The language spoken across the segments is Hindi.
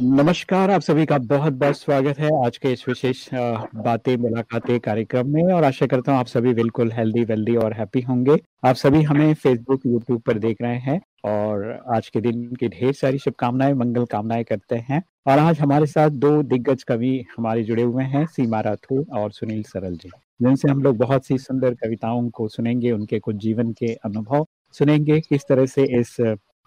नमस्कार, आप सभी का बहुत बहुत स्वागत है आज के इस विशेष बातें, मुलाकातें कार्यक्रम में और आशा करता हूँ आप सभी बिल्कुल हेल्दी वेल्दी और हैप्पी होंगे। आप सभी हमें फेसबुक यूट्यूब पर देख रहे हैं और आज के दिन की ढेर सारी शुभकामनाएँ, मंगल कामनाएँ करते हैं और आज हमारे साथ दो दिग्गज कवि हमारे जुड़े हुए हैं, सीमा राठौर और सुनील सरल जी। जिनसे हम लोग बहुत सी सुंदर कविताओं को सुनेंगे, उनके कुछ जीवन के अनुभव सुनेंगे, किस तरह से इस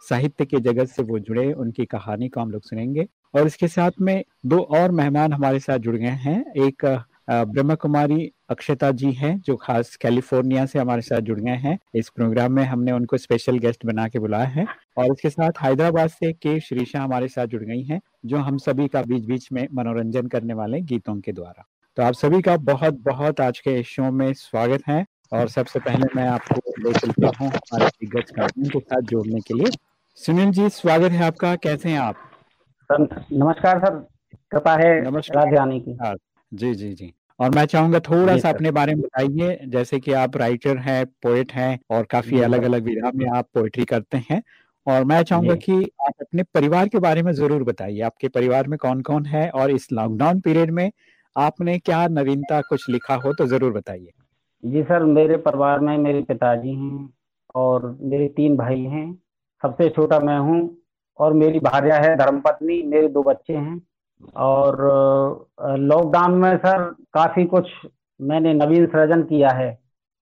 साहित्य के जगत से वो जुड़े, उनकी कहानी को हम लोग सुनेंगे। और इसके साथ में दो और मेहमान हमारे साथ जुड़ गए हैं। एक ब्रह्म कुमारी अक्षता जी हैं, जो खास कैलिफ़ोर्निया से हमारे साथ जुड़ गए हैं। इस प्रोग्राम में हमने उनको स्पेशल गेस्ट बना के बुलाया है। और इसके साथ हैदराबाद से के श्रीषा हमारे साथ जुड़ गई हैं, जो हम सभी का बीच बीच में मनोरंजन करने वाले गीतों के द्वारा। तो आप सभी का बहुत बहुत आज के शो में स्वागत है। और सबसे पहले मैं आपको ले चलता हूँ हमारे दिग्गज के साथ जोड़ने के लिए। सुनील जी, स्वागत है आपका। कैसे हैं आप? सर नमस्कार सर कृपा है नमस्कार। आने की। हाँ जी जी जी। और मैं चाहूँगा थोड़ा सा अपने बारे में बताइए जैसे कि आप राइटर हैं पोएट हैं और काफ़ी अलग अलग विधा में आप पोएट्री करते हैं। और मैं चाहूँगा कि आप अपने परिवार के बारे में ज़रूर बताइए आपके परिवार में कौन कौन है और इस लॉकडाउन पीरियड में आपने क्या नवीनता कुछ लिखा हो तो ज़रूर बताइए। जी सर मेरे परिवार में मेरे पिताजी हैं और मेरे तीन भाई हैं। सबसे छोटा मैं हूँ और मेरी भार्या है, धर्मपत्नी, मेरे दो बच्चे हैं। और लॉकडाउन में सर काफ़ी कुछ मैंने नवीन सृजन किया है।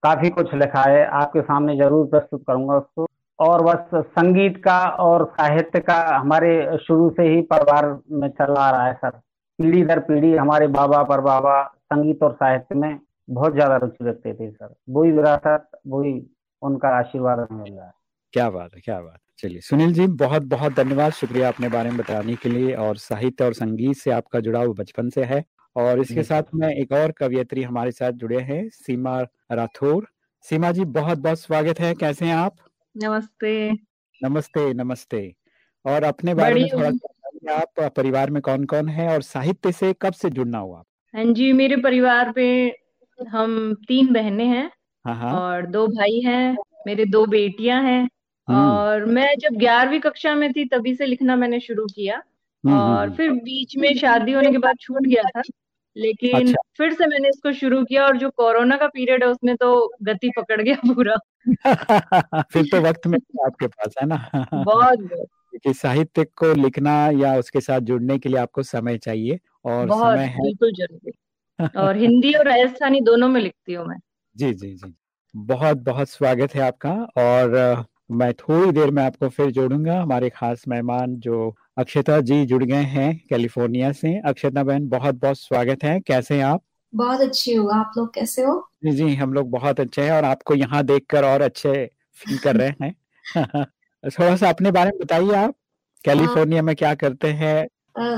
काफ़ी कुछ लिखा है। आपके सामने ज़रूर प्रस्तुत करूँगा उसको। और बस संगीत का और साहित्य का हमारे शुरू से ही परिवार में चला आ रहा है सर। पीढ़ी दर पीढ़ी हमारे बाबा पर बाबा संगीत और साहित्य में बहुत ज़्यादा रुचि रखते थे सर। वही विरासत वही उनका आशीर्वाद मिल रहा है। क्या बात है, क्या बात चलिए सुनील जी बहुत बहुत धन्यवाद शुक्रिया अपने बारे में बताने के लिए और साहित्य और संगीत से आपका जुड़ाव बचपन से है। और इसके साथ में एक और कवियत्री हमारे साथ जुड़े हैं सीमा राठौर। सीमा जी बहुत बहुत स्वागत है कैसे हैं आप? नमस्ते। नमस्ते नमस्ते। और अपने बारे में थोड़ा आप परिवार में कौन कौन है और साहित्य से कब से जुड़ना हुआ हाँ जी मेरे परिवार में हम तीन बहनें हैं हाँ, हाँ। और दो भाई हैं मेरे दो बेटियाँ हैं। और मैं जब ग्यारहवीं कक्षा में थी तभी से लिखना मैंने शुरू किया। हम्म, हम्म, और फिर बीच में शादी होने के बाद छूट गया था। लेकिन अच्छा। फिर से मैंने इसको शुरू किया और जो कोरोना का पीरियड है उसमें तो गति पकड़ गया पूरा। फिर तो वक्त में आपके पास है ना? बहुत कि साहित्य को लिखना या उसके साथ जुड़ने के लिए आपको समय चाहिए और बहुत समय है। बिल्कुल ज़रूरी। और हिंदी और राजस्थानी दोनों में लिखती हूँ मैं। जी जी जी। बहुत बहुत स्वागत है आपका और मैं थोड़ी देर में आपको फिर जोड़ूँगा। हमारे खास मेहमान जो अक्षता जी जुड़ गए हैं कैलिफ़ोर्निया से। अक्षता बहन बहुत बहुत स्वागत है। कैसे हैं आप? बहुत अच्छी हूँ। आप लोग कैसे हो? जी जी हम लोग बहुत अच्छे हैं और आपको यहाँ देखकर और अच्छे फील कर रहे हैं। थोड़ा सा अपने बारे में बताइए आप। कैलिफ़ोर्निया में क्या करते हैं?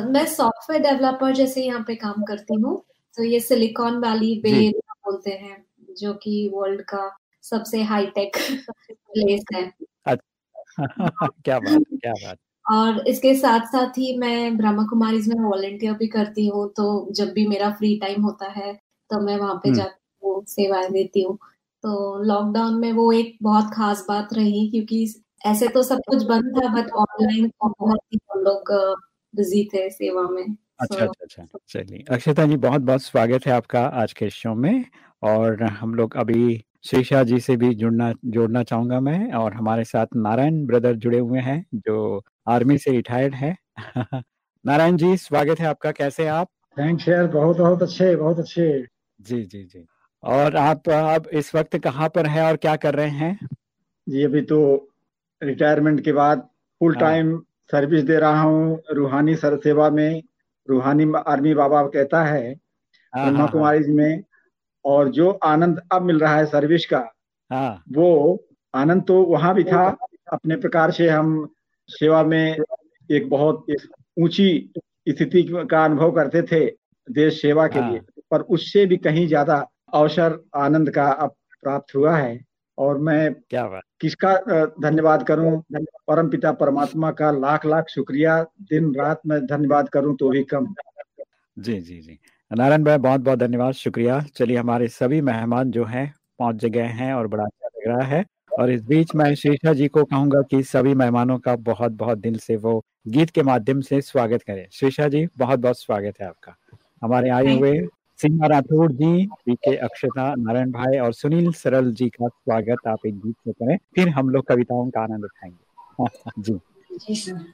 मैं सॉफ्टवेयर डेवलपर जैसे यहाँ पे काम करती हूँ। तो ये सिलिकॉन वैली बे बोलते हैं जो कि वर्ल्ड का सबसे हाई टेक प्लेस है। अच्छा। क्या बात क्या बात और इसके साथ साथ ही मैं ब्रह्मा कुमारी में वॉलेंटियर भी करती हूँ तो जब भी मेरा फ्री टाइम होता है तो मैं वहाँ पे हम्म। जाती हूँ सेवाएँ देती हूँ। तो लॉकडाउन में वो एक बहुत खास बात रही क्योंकि ऐसे तो सब कुछ बंद था बट ऑनलाइन बहुत ही हम लोग बिज़ी थे सेवा में। अच्छा अच्छा अच्छा। चलिए अक्षता जी बहुत बहुत स्वागत है आपका आज के शो में। और हम लोग अभी शीशा जी से भी जुड़ना जोड़ना चाहूँगा मैं और हमारे साथ नारायण ब्रदर जुड़े हुए हैं जो आर्मी से रिटायर्ड है। नारायण जी स्वागत है आपका। कैसे आप? थैंक्स यार बहुत बहुत अच्छे बहुत अच्छे। जी जी जी। और आप अब इस वक्त कहाँ पर है और क्या कर रहे हैं? जी अभी तो रिटायरमेंट के बाद फुल टाइम सर्विस दे रहा हूँ रूहानी सर सेवा में। रूहानी आर्मी बाबा कहता है हाँ, ब्रह्मा हाँ, हाँ। कुमारी में। और जो आनंद अब मिल रहा है सर्विस का हाँ। वो आनंद तो वहाँ भी था। अपने प्रकार से हम सेवा में एक बहुत ऊँची स्थिति का अनुभव करते थे देश सेवा के हाँ। लिए पर उससे भी कहीं ज़्यादा अवसर आनंद का अब प्राप्त हुआ है। और मैं क्या बात। किसका धन्यवाद करूँ? परम पिता परमात्मा का लाख लाख शुक्रिया। दिन रात में धन्यवाद करूँ तो भी कम। जी जी जी। नारायण भाई बहुत बहुत धन्यवाद शुक्रिया। चलिए हमारे सभी मेहमान जो हैं पहुँच गए हैं और बड़ा अच्छा लग रहा है। और इस बीच मैं शीर्षा जी को कहूँगा कि सभी मेहमानों का बहुत बहुत दिल से वो गीत के माध्यम से स्वागत करें। शीर्षा जी बहुत बहुत स्वागत है आपका। हमारे आए हुए सिंह राठौड़ जी पी के अक्षता नारायण भाई और सुनील सरल जी का स्वागत आप एक गीत से करें फिर हम लोग कविताओं का आनंद उठाएँगे। जी। जी सर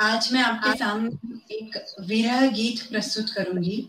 आज मैं आपके सामने एक विरह गीत प्रस्तुत करूँगी।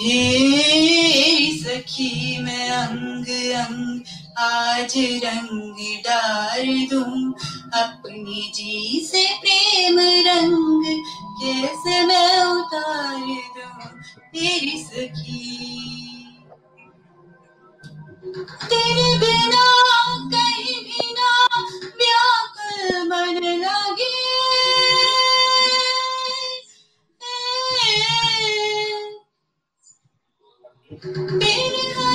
हे सखी मैं अंग अंग, आज रंग डाल दूँ। अपनी जी से प्रेम रंग, कैसे मैं उतार दूँ तेरी सखी तेरे बिना कहीं भी ना व्याकुल मन लगे Baby,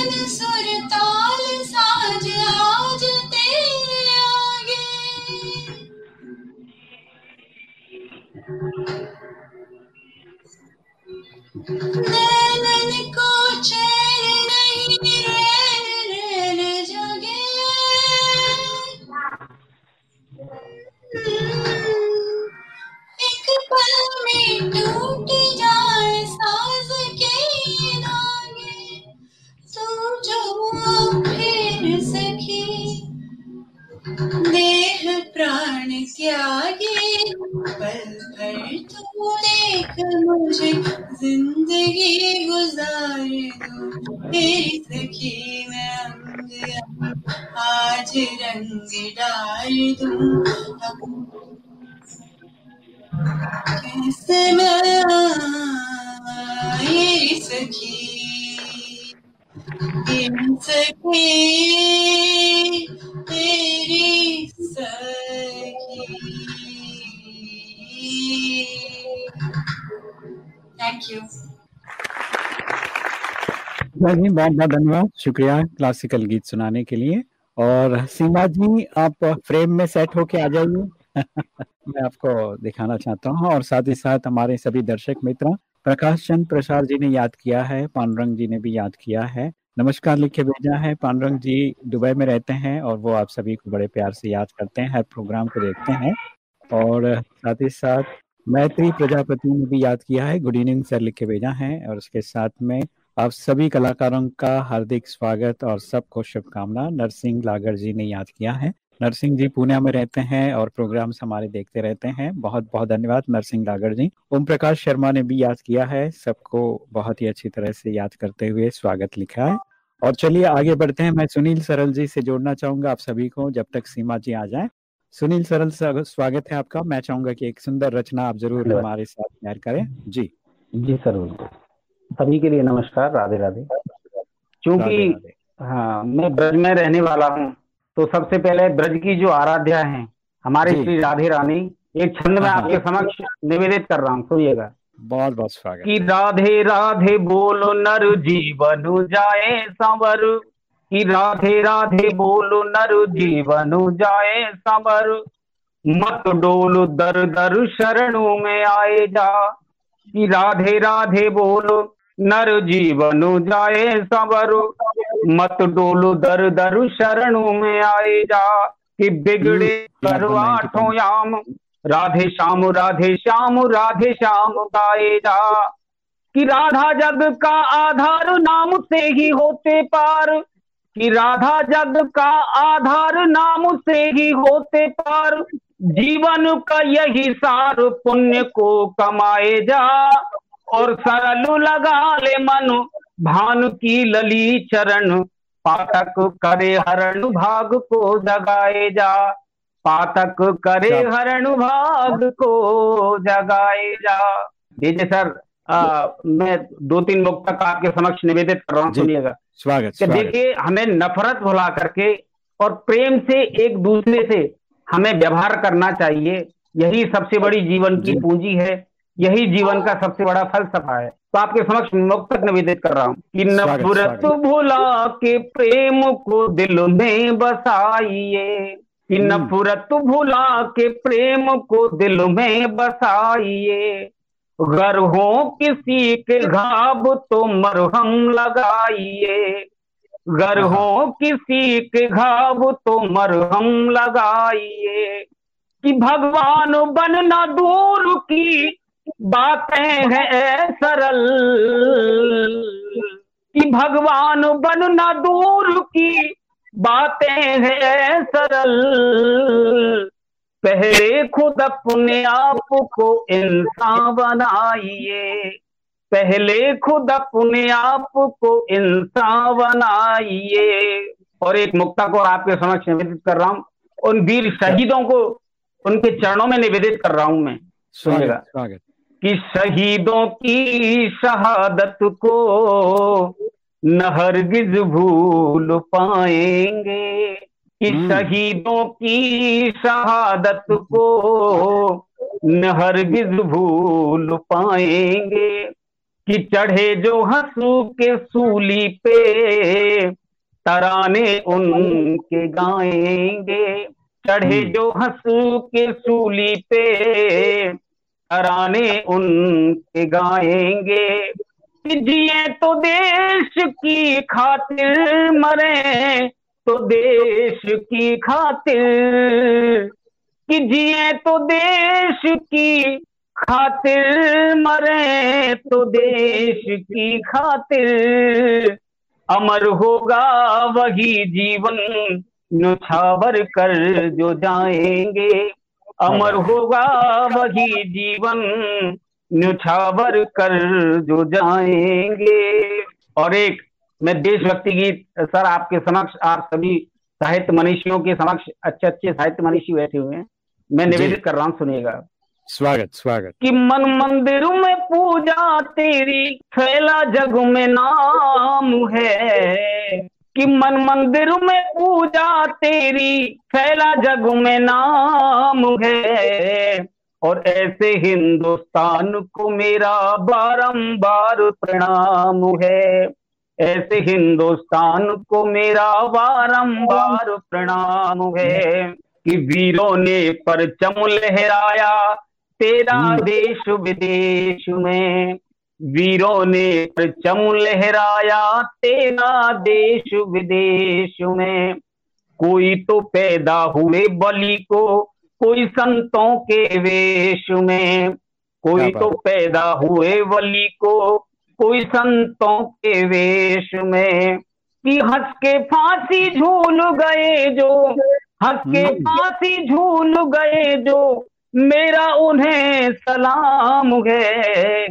कैसे मैं सखी सखी, तेरी सखी। थैंक यू बहुत बहुत धन्यवाद। शुक्रिया क्लासिकल गीत सुनाने के लिए। और सीमा जी, आप फ्रेम में सेट होके आ जाइए। मैं आपको दिखाना चाहता हूँ और साथ ही साथ हमारे सभी दर्शक मित्र, प्रकाश चंद प्रसाद जी ने याद किया है, पांडुरंग जी ने भी याद किया है। नमस्कार लिखे भेजा है, पांडुरंग जी दुबई में रहते हैं और वो आप सभी को बड़े प्यार से याद करते हैं, हर प्रोग्राम को देखते हैं। और साथ ही साथ मैत्री प्रजापति ने भी याद किया है, गुड इवनिंग सर लिखे भेजा है और उसके साथ में आप सभी कलाकारों का हार्दिक स्वागत और सबको शुभकामना। नरसिंह लागर जी ने याद किया है। नरसिंह जी पुणे में रहते हैं और प्रोग्राम्स हमारे देखते रहते हैं। बहुत बहुत धन्यवाद नरसिंह लागर जी। ओम प्रकाश शर्मा ने भी याद किया है। सबको बहुत ही अच्छी तरह से याद करते हुए स्वागत लिखा है। और चलिए आगे बढ़ते हैं। मैं सुनील सरल जी से जोड़ना चाहूँगा आप सभी को जब तक सीमा जी आ जाए। सुनील सरल स्वागत है आपका। मैं चाहूँगा कि एक सुंदर रचना आप ज़रूर हमारे साथ तैयार करें। जी। जी सर सभी के लिए नमस्कार राधे राधे। क्योंकि हाँ मैं ब्रज में रहने वाला हूँ तो सबसे पहले ब्रज की जो आराध्या है हमारे श्री राधे रानी एक छंद में हाँ, आपके समक्ष निवेदित कर रहा हूँ सुनिएगा। बहुत बहुत स्वागत कि राधे राधे बोलो नर जीवन जाए संवर। कि राधे राधे बोलो नर जीवन जाए संवर। मत डोलो दर दर शरणों में आए जा। कि राधे राधे बोलो नर जीवन जाए सबर मत डोलो दर दर शरणों में आए जा कि बिगड़े करवाठों याम। राधे श्याम राधे श्याम राधे श्याम गाए जा। कि राधा जग का आधार नाम से ही होते पार। कि राधा जग का आधार नाम से ही होते पार। जीवन का यही सार पुण्य को कमाए जा। और सरल लगा ले मन। भानु की लली चरण पातक करे हरण भाग को जगाए जा। पातक करे हरण भाग को जगाए जा। दीजिए सर आ, मैं दो तीन मुक्तक आपके समक्ष निवेदित कर रहा हूँ सुनिएगा। स्वागत देखिए हमें नफरत भुला करके और प्रेम से एक दूसरे से हमें व्यवहार करना चाहिए। यही सबसे बड़ी जीवन की पूंजी है। यही जीवन का सबसे बड़ा फलसफा है। तो आपके समक्ष मुक्तक निवेदित कर रहा हूँ। कि नफरत भुला के प्रेम को दिल में बसाइए। कि हम्म। नफरत भुला के प्रेम को दिल में बसाइए। घर हो किसी के घाव तो मरहम लगाइए। घर हो। किसी के घाव तो मरहम लगाइए। कि भगवान बनना दूर की बातें हैं सरल कि भगवान बनना दूर की। बातें हैं सरल पहले खुद अपने आप को इंसान बनाइए। पहले खुद अपने आप को इंसान बनाइए। और एक मुक्ता को आपके समक्ष निवेदित कर रहा हूँ। उन वीर शहीदों को उनके चरणों में निवेदित कर रहा हूँ मैं। सुनिएगा। कि शहीदों की शहादत को न हरगिज भूल पाएँगे कि हम्म। शहीदों की शहादत को न हरगिज भूल पाएँगे कि चढ़े जो हंसू के सूली पे तराने उनके गाएँगे चढ़े हम्म। जो हंसू के सूली पे तराने उनके गाएँगे। जिए तो देश की खातिर मरे तो देश की खातिर। कि जिए तो देश की खातिर मरे तो देश की खातिर। अमर होगा वही जीवन नुछावर कर जो जाएँगे। अमर होगा वही जीवन। नुछावर कर जो जाएँगे। और एक मैं देशभक्ति गीत सर आपके समक्ष आप सभी साहित्य मनीषियों के समक्ष अच्छे अच्छे साहित्य मनीषी बैठे हुए हैं। मैं निवेदित कर रहा हूँ सुनिएगा। स्वागत स्वागत। कि मन मंदिर में पूजा तेरी फैला जग में नाम है। कि मन मंदिर में पूजा तेरी फैला जग में नाम है। और ऐसे हिंदुस्तान को मेरा बारंबार प्रणाम है। ऐसे हिंदुस्तान को मेरा बारंबार प्रणाम है कि वीरों ने परचम लहराया तेरा हम्म। देश विदेश में। वीरों ने परचम लहराया तेरा देश विदेश में। कोई तो पैदा हुए बलि को कोई संतों के वेश में। कोई तो पैदा हुए बलि को कोई संतों के वेश में। कि हंस के फांसी झूल गए जो हंस के हम्म। फांसी झूल गए जो। मेरा उन्हें सलाम है।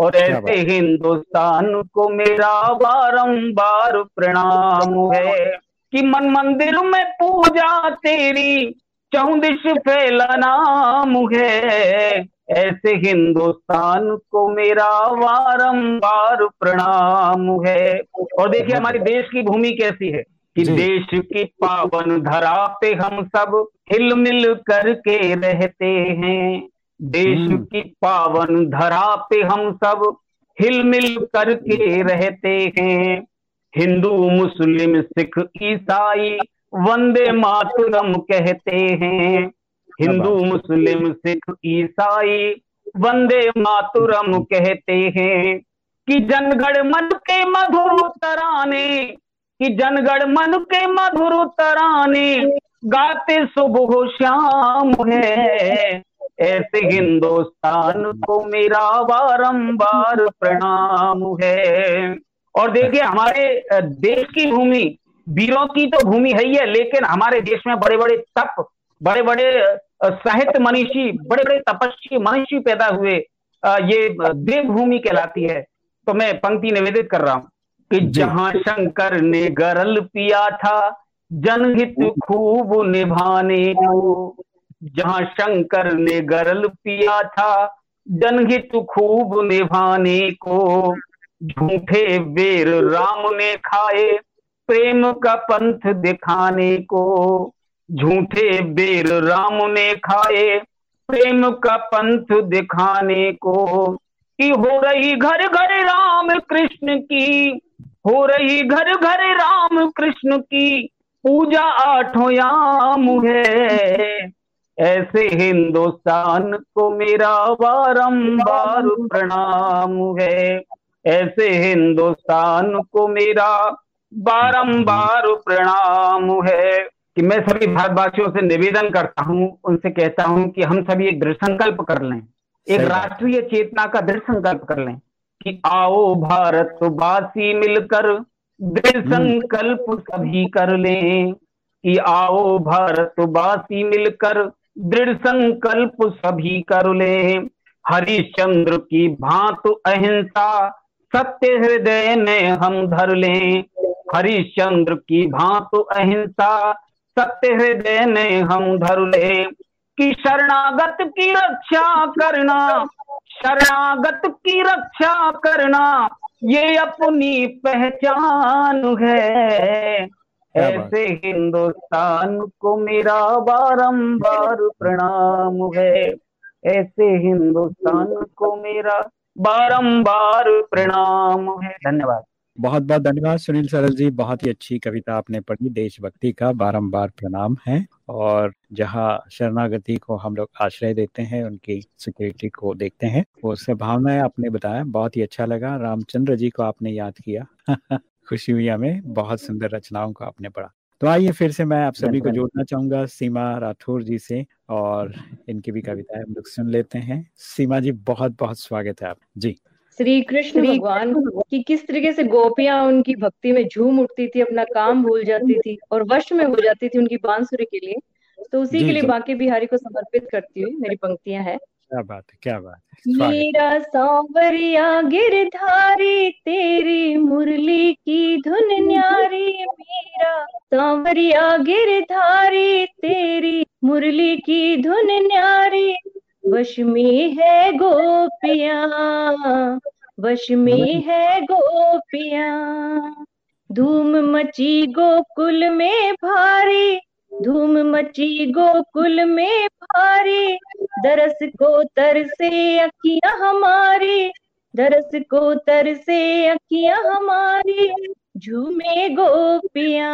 और ऐसे हिंदुस्तान को मेरा बारंबार प्रणाम है कि मन मंदिर में पूजा तेरी चौदिश फैला नाम है। ऐसे हिंदुस्तान को मेरा वारंबार प्रणाम है। और देखिए हमारे देश की भूमि कैसी है। कि देश की पावन धरा पे हम सब हिल मिल करके रहते हैं। देश हम्म। की पावन धरा पे हम सब हिल मिल करके रहते हैं। हिंदू मुस्लिम सिख ईसाई वंदे मातरम कहते हैं। हिंदू मुस्लिम सिख ईसाई वंदे मातुरम कहते हैं। कि जनगण मन के मधुर तराने कि जनगण मन के मधुर तराने गाते सुबह श्याम है। ऐसे हिंदुस्तान को मेरा बारंबार प्रणाम है। और देखिए, हमारे देश की भूमि, वीरों की तो भूमि है ही है, लेकिन हमारे देश में बड़े बड़े तप बड़े बड़े साहित्य मनीषी बड़े बड़े तपस्वी मनीषी पैदा हुए ये देवभूमि कहलाती है। तो मैं पंक्ति निवेदित कर रहा हूँ। कि जहाँ शंकर ने गरल पिया था जनहित खूब निभाने को जहाँ शंकर ने गरल पिया था जनहित खूब निभाने को। झूठे बेर राम ने खाए प्रेम का पंथ दिखाने को। झूठे बेर राम ने खाए प्रेम का पंथ दिखाने को। कि हो रही घर घर राम कृष्ण की हो रही घर घर राम कृष्ण की पूजा आठों याम है। ऐसे हिंदुस्तान को मेरा बारंबार प्रणाम है। ऐसे हिंदुस्तान को मेरा बारंबार प्रणाम है। कि मैं सभी भारतवासियों से निवेदन करता हूँ उनसे कहता हूँ कि हम सभी एक दृढ़ संकल्प कर लें। एक राष्ट्रीय चेतना का दृढ़ संकल्प कर लें। कि आओ भारतवासी मिलकर दृढ़ हम्म। संकल्प सभी कर लें। कि आओ भारतवासी मिलकर दृढ़ संकल्प सभी कर ले। हरिश्चंद्र की भांत अहिंसा सत्य हृदय में हम धर लें। हरिश्चंद्र की भांत अहिंसा सत्य हृदय में हम धर ले। कि शरणागत की रक्षा करना शरणागत की रक्षा करना ये अपनी पहचान है। ऐसे हिंदुस्तान को मेरा बारंबार प्रणाम है। ऐसे हिंदुस्तान को मेरा बारंबार प्रणाम है। धन्यवाद। बहुत बहुत धन्यवाद सुनील सरल जी बहुत ही अच्छी कविता आपने पढ़ी देशभक्ति का बारंबार प्रणाम है और जहाँ शरणागति को हम लोग आश्रय देते हैं उनकी सिक्योरिटी को देखते हैं वो सब भावनाएँ आपने बताया बहुत ही अच्छा लगा रामचंद्र जी को आपने याद किया खुशी हुई हमें बहुत सुंदर रचनाओं को आपने पढ़ा। तो आइए फिर से मैं आप सभी को जोड़ना चाहूँगा सीमा राठौर जी से और इनकी भी कविताएँ हम लोग सुन लेते हैं। सीमा जी बहुत बहुत स्वागत है आप जी। श्री कृष्ण भगवान। की किस तरीके से गोपियाँ उनकी भक्ति में झूम उठती थी अपना काम भूल जाती थी और वश में हो जाती थी उनकी बांसुरी के लिए। तो उसी के लिए बाकी बिहारी को समर्पित करती हुई मेरी पंक्तियाँ हैं। क्या बात है क्या बात है। मेरा सांवरिया गिरधारी तेरी मुरली की धुन न्यारी। मेरा सांवरिया गिरधारी तेरी मुरली की धुन न्यारी। वश में है गोपिया वश में है गोपिया। धूम मची गोकुल में भारी धूम मची गोकुल में भारी। दरस को तर से अखियाँ हमारी दरस को तर से अखियाँ हमारी। झूमे गोपिया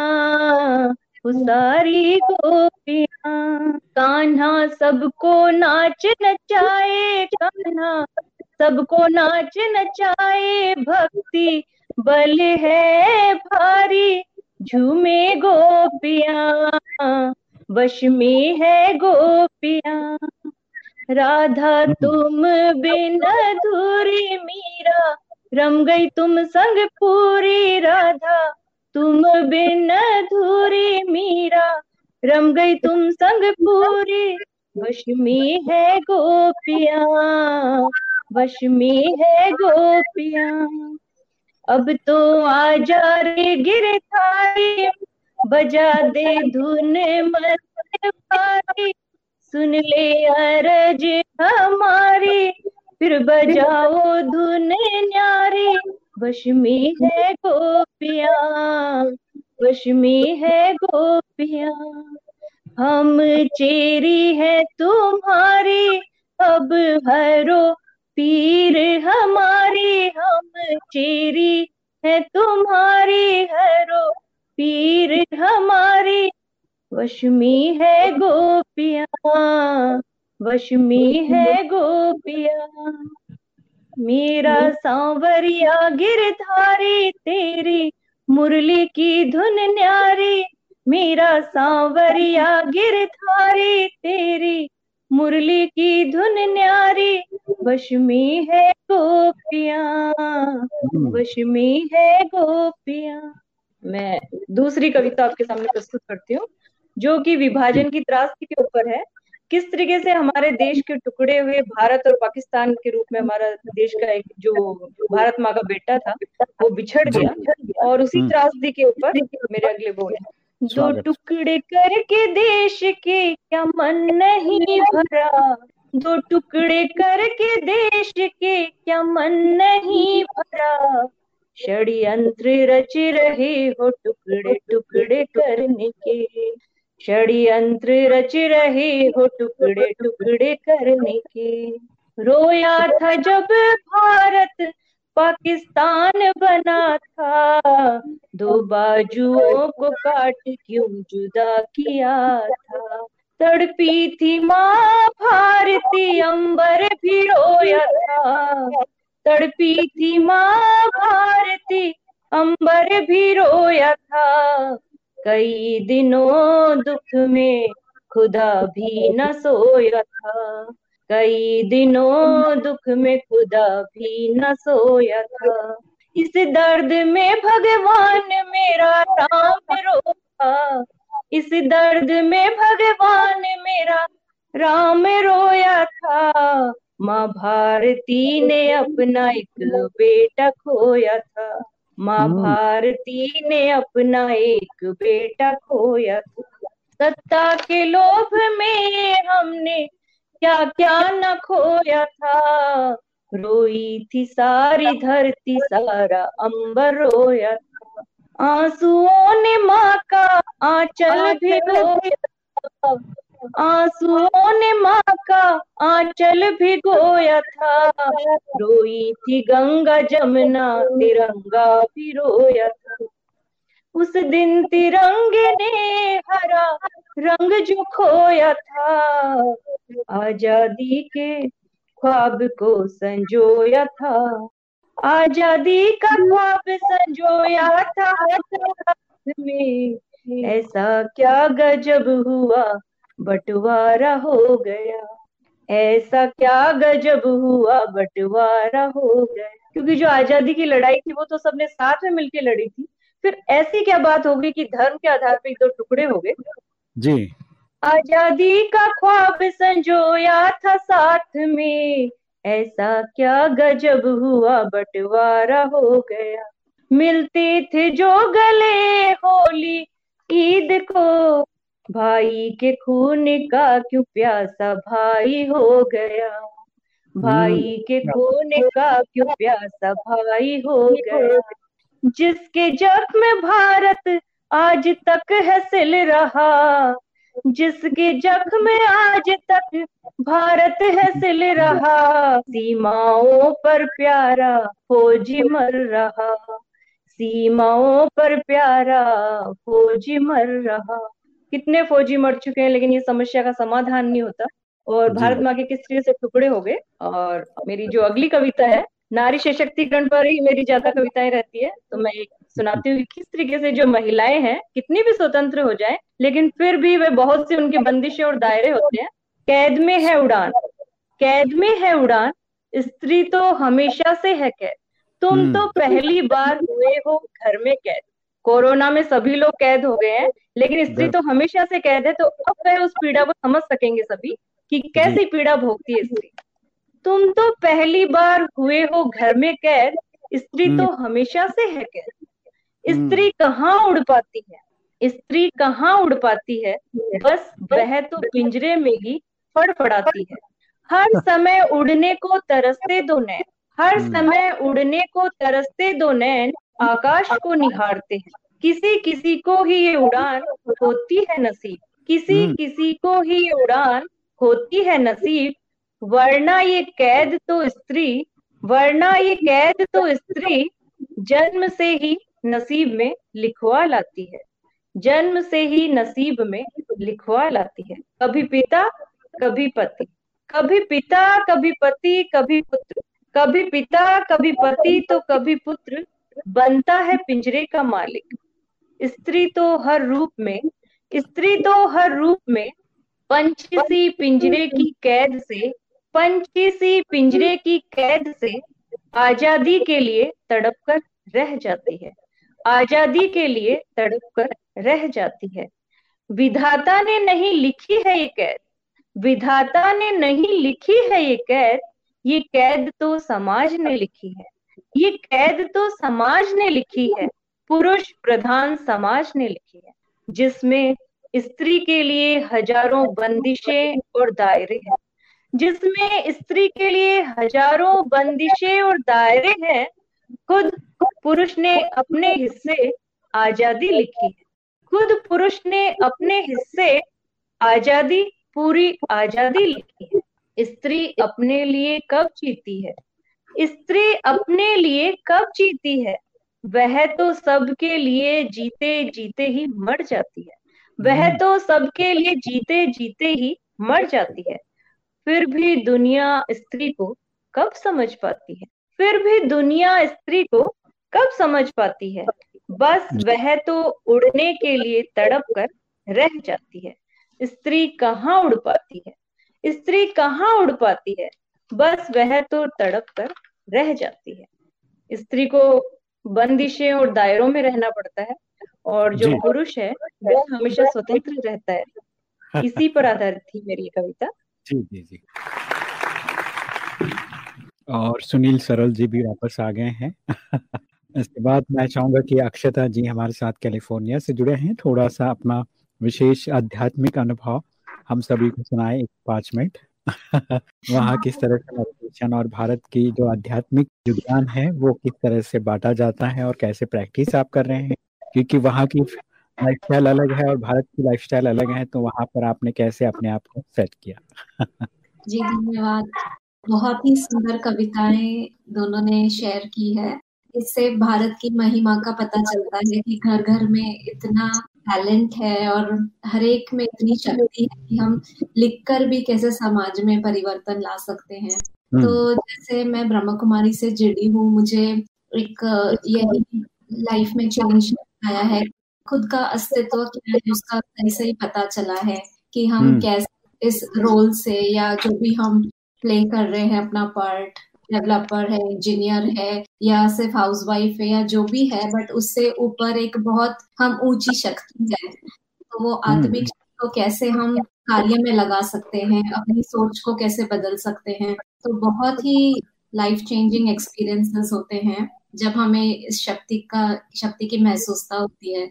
उसारी गोपिया, कान्हा सबको नाच नचाए, कान्हा सबको नाच नचाए, भक्ति बल है भारी, झूमे गोपिया, वश में है गोपिया। राधा तुम बिन धूरी मीरा, रम गई तुम संग पूरी राधा। तुम बिन धूरी मीरा, रम गई तुम संग पूरी। वश में है गोपिया, वश में है गोपिया। अब तो आ जा रे गिर थारी, बजा दे धुन मत भारी सुन ले अरज हमारी, फिर बजाओ धुन न्यारी। वश में है गोपिया, वश में है गोपिया। हम चेरी है तुम्हारी, अब हरो पीर हमारी। हम चेरी है तुम्हारी, हरो पीर हमारी। वश में है गोपिया, वश में है गोपिया। मेरा सांवरिया गिरधारी तेरी मुरली की धुन न्यारी। मेरा सांवरिया गिरधारी तेरी मुरली की धुन न्यारी। वश में है गोपिया हम्म। वश में है गोपिया। मैं दूसरी कविता आपके सामने प्रस्तुत करती हूँ जो कि विभाजन की त्रासदी के ऊपर है। किस तरीके से हमारे देश के टुकड़े हुए भारत और पाकिस्तान के रूप में हमारा देश का एक जो भारत माँ का बेटा था वो बिछड़ गया और उसी हम्म। त्रासदी के ऊपर मेरे अगले बोल। दो टुकड़े करके देश के क्या मन नहीं भरा? दो टुकड़े करके देश के क्या मन नहीं भरा? षड्यंत्र रच रहे हो टुकड़े टुकड़े करने के। षड्यंत्र रच रहे हो टुकड़े टुकड़े करने के। रोया था जब भारत पाकिस्तान बना था। दो बाजुओं को काट क्यों जुदा किया था। तड़पी थी माँ भारती, अंबर भी रोया था। तड़पी थी माँ भारती, अंबर भी रोया था। कई दिनों दुख में खुदा भी न सोया था। कई दिनों दुख में खुदा भी न सोया था। इस दर्द में भगवान मेरा राम रोया इस दर्द में भगवान मेरा राम रोया था। माँ भारती ने अपना एक बेटा खोया था। माँ हम्म। भारती ने अपना एक बेटा खोया। सत्ता के लोभ में हमने क्या क्या न खोया था। रोई थी सारी धरती सारा अंबर रोया था। आंसुओं ने माँ का आंचल भी रोया आंसुओं ने माँ का आंचल भिगोया था। रोई थी गंगा जमुना, तिरंगा भी रोया था। उस दिन तिरंगे ने हरा रंग जो खोया था, आज़ादी के ख्वाब को संजोया था। आज़ादी का ख्वाब संजोया था। में ऐसा क्या गजब हुआ बंटवारा हो गया। ऐसा क्या गजब हुआ बंटवारा हो गया। क्योंकि जो आज़ादी की लड़ाई थी वो तो सबने साथ में मिलकर लड़ी थी। फिर ऐसी क्या बात होगी कि धर्म के आधार पर दो टुकड़े हो गए? जी। आज़ादी का ख्वाब संजोया था साथ में। ऐसा क्या गजब हुआ बंटवारा हो गया। मिलते थे जो गले होली ईद को भाई के खून का क्यों प्यासा भाई हो गया? भाई हम्म, के खून का क्यों प्यासा भाई हो गया? जिसके जख्म भारत आज तक है सिल रहा जिसके जख्म आज तक भारत है सिल रहा सीमाओं पर प्यारा फौजी मर रहा सीमाओं पर प्यारा फौजी मर रहा। कितने फौजी मर चुके हैं लेकिन ये समस्या का समाधान नहीं होता। और भारत माँ के किस तरीके से टुकड़े हो गए और मेरी जो अगली कविता है नारी सशक्तिकरण पर ही मेरी ज़्यादा कविताएँ रहती है। तो मैं एक सुनाती हूँ किस तरीके से जो महिलाएँ हैं कितनी भी स्वतंत्र हो जाए लेकिन फिर भी वे बहुत से उनके बंदिशें और दायरे होते हैं। कैद में है उड़ान। कैद में है उड़ान स्त्री तो हमेशा से है कैद। तुम हम्म। तो पहली बार हुए हो घर में कैद। कोरोना में सभी लोग कैद हो गए हैं लेकिन स्त्री तो हमेशा से कैद है तो अब वह उस पीड़ा को समझ सकेंगे सभी कि कैसी पीड़ा भोगती है स्त्री। तुम तो पहली बार हुए हो घर में कैद स्त्री तो हम्म। हमेशा से है कैद। हम्म। स्त्री कहाँ उड़ पाती है? स्त्री कहाँ उड़ पाती है? बस वह तो पिंजरे में ही फड़फड़ाती है। हर समय उड़ने को तरसते दो नैन हर हम्म। समय उड़ने को तरसते दो नैन आकाश को निहारते हैं। किसी किसी को ही ये उड़ान होती है नसीब। किसी हम्म। किसी को ही ये उड़ान होती है नसीब। वरना ये कैद तो स्त्री वरना ये कैद तो स्त्री जन्म से ही नसीब में लिखवा लाती है। जन्म से ही नसीब में लिखवा लाती है। कभी पिता कभी पति। कभी पिता कभी पति कभी पुत्र। कभी पिता कभी पति तो कभी पुत्र बनता है पिंजरे का मालिक। स्त्री तो हर रूप में, स्त्री तो हर रूप में पंचसी पिंजरे की कैद से, पंचसी पिंजरे की कैद से आज़ादी के लिए तड़प कर रह जाती है। आज़ादी के लिए तड़प कर रह जाती है। विधाता ने नहीं लिखी है ये कैद। विधाता ने नहीं लिखी है ये कैद। ये कैद तो समाज ने लिखी है। ये कैद तो समाज ने लिखी है, पुरुष प्रधान समाज ने लिखी है, जिसमें स्त्री के लिए हज़ारों बंदिशें और दायरे हैं, जिसमें स्त्री के लिए हज़ारों बंदिशें और दायरे हैं, खुद पुरुष ने अपने हिस्से आज़ादी लिखी है, खुद पुरुष ने अपने हिस्से आज़ादी, पूरी आज़ादी लिखी है, स्त्री अपने लिए कब जीती है? स्त्री अपने लिए कब जीती है? वह तो सबके लिए जीते जीते ही मर जाती है। वह हम्म। तो सबके लिए जीते जीते ही मर जाती है। फिर भी दुनिया स्त्री को कब समझ पाती है? फिर भी दुनिया स्त्री को कब समझ पाती है? बस वह तो उड़ने के लिए तड़प कर रह जाती है। स्त्री कहाँ उड़ पाती है? स्त्री कहाँ उड़ पाती है? बस वह तो तड़प कर रह जाती है। स्त्री को बंदिशें और दायरों में रहना पड़ता है और जो पुरुष है वो हमेशा स्वतंत्र रहता है। इसी पर आधारित थी मेरी कविता। जी जी जी। और सुनील सरल जी भी वापस आ गए हैं। इसके बाद मैं चाहूँगा कि अक्षता जी हमारे साथ कैलिफ़ोर्निया से जुड़े हैं। थोड़ा सा अपना विशेष आध्यात्मिक अनुभव हम सभी को सुनाए एक पाँच मिनट। वहाँ किस तरह से मेडिटेशन और भारत की जो आध्यात्मिक विज्ञान है, वो किस तरह से बांटा जाता है और कैसे प्रैक्टिस आप कर रहे हैं? क्योंकि वहाँ की लाइफस्टाइल अलग है और भारत की लाइफस्टाइल अलग है तो वहाँ पर आपने कैसे अपने आप को सेट किया? जी, धन्यवाद। बहुत ही सुंदर कविताएँ दोनों ने शेयर की है। इससे भारत की महिमा का पता चलता है कि घर घर में इतना टैलेंट है और हर एक में इतनी शक्ति है कि हम लिखकर भी कैसे समाज में परिवर्तन ला सकते हैं। हम्म। तो जैसे मैं ब्रह्म कुमारी से जुड़ी हूँ मुझे एक यही लाइफ में चेंज आया है। खुद का अस्तित्व क्या है उसका सही सही पता चला है कि हम हम्म। कैसे इस रोल से या जो भी हम प्ले कर रहे हैं अपना पार्ट डेवलपर है इंजीनियर है या सिर्फ़ हाउस है या जो भी है बट उससे ऊपर एक बहुत हम ऊँची शक्ति है तो वो हम्म। आत्मिक को कैसे हम कार्य में लगा सकते हैं अपनी सोच को कैसे बदल सकते हैं तो बहुत ही लाइफ चेंजिंग एक्सपीरियंसेस होते हैं जब हमें इस शक्ति का शक्ति की महसूसता होती है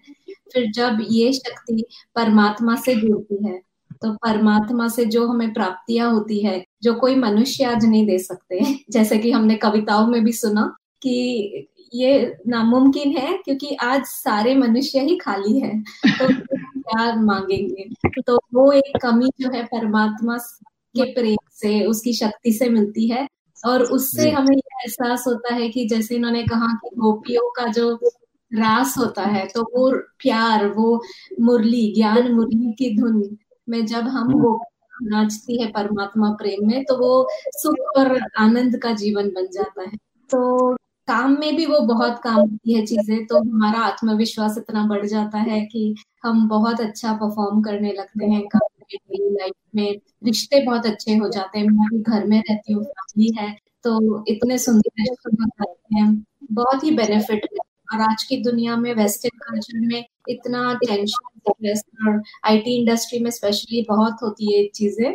फिर जब ये शक्ति परमात्मा से जुड़ती है तो परमात्मा से जो हमें प्राप्तियाँ होती है जो कोई मनुष्य आज नहीं दे सकते जैसे कि हमने कविताओं में भी सुना कि ये नामुमकिन है क्योंकि आज सारे मनुष्य ही खाली है तो क्या मांगेंगे। तो वो एक कमी जो है परमात्मा के प्रेम से उसकी शक्ति से मिलती है और उससे हमें यह एहसास होता है कि जैसे इन्होंने कहा कि गोपियों का जो रास होता है तो वो प्यार वो मुरली ज्ञान मुरली की धुन में जब हम वो नाचती है परमात्मा प्रेम में तो वो सुख और आनंद का जीवन बन जाता है। तो काम में भी वो बहुत काम होती है चीज़ें तो हमारा आत्मविश्वास इतना बढ़ जाता है कि हम बहुत अच्छा परफॉर्म करने लगते हैं काम में डेली लाइफ में। रिश्ते बहुत अच्छे हो जाते हैं। मैं भी घर में रहती हूँ फैमिली है तो इतने सुंदर रिश्ते हैं बहुत ही बेनिफिट है। और आज की दुनिया में वेस्टर्न कल्चर में इतना टेंशन और आईटी इंडस्ट्री में स्पेशली बहुत होती है चीज़ें।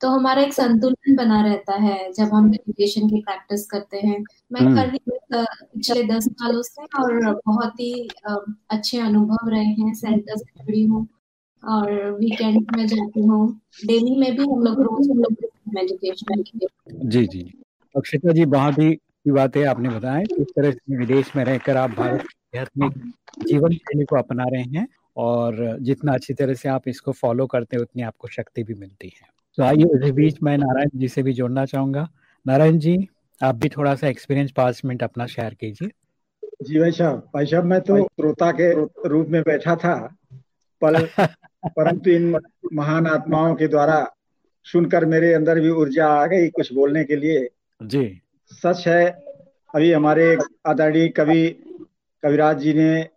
तो हमारा एक संतुलन बना रहता है जब हम मेडिटेशन की प्रैक्टिस करते हैं। मैं हम्म। कर रही हूँ पिछले दस सालों से और बहुत ही अच्छे अनुभव रहे हैं सेंटर से जुड़ी हूँ और वीकेंड में जाती हूँ। डेली में भी हम लोग रोज हम लोग मेडिटेशन जी जी। अक्षिता जी बहुत ही की बात है आपने बताया किस तरह से विदेश में रहकर आप भारत आध्यात्मिक जीवन शैली को अपना रहे हैं और जितना अच्छी तरह से आप इसको फॉलो करते हैं उतनी आपको शक्ति भी मिलती है। तो आइए इस बीच मैं नारायण जी से भी जोड़ना चाहूँगा। नारायण जी आप भी थोड़ा सा एक्सपीरियंस पाँच मिनट अपना शेयर कीजिए। जी भाई साहब भाई साहब मैं तो श्रोता के रूप में बैठा था पर परंतु इन महान आत्माओं के द्वारा सुनकर मेरे अंदर भी ऊर्जा आ गई कुछ बोलने के लिए। जी। सच है अभी हमारे आदरणीय कवि कविराज जी ने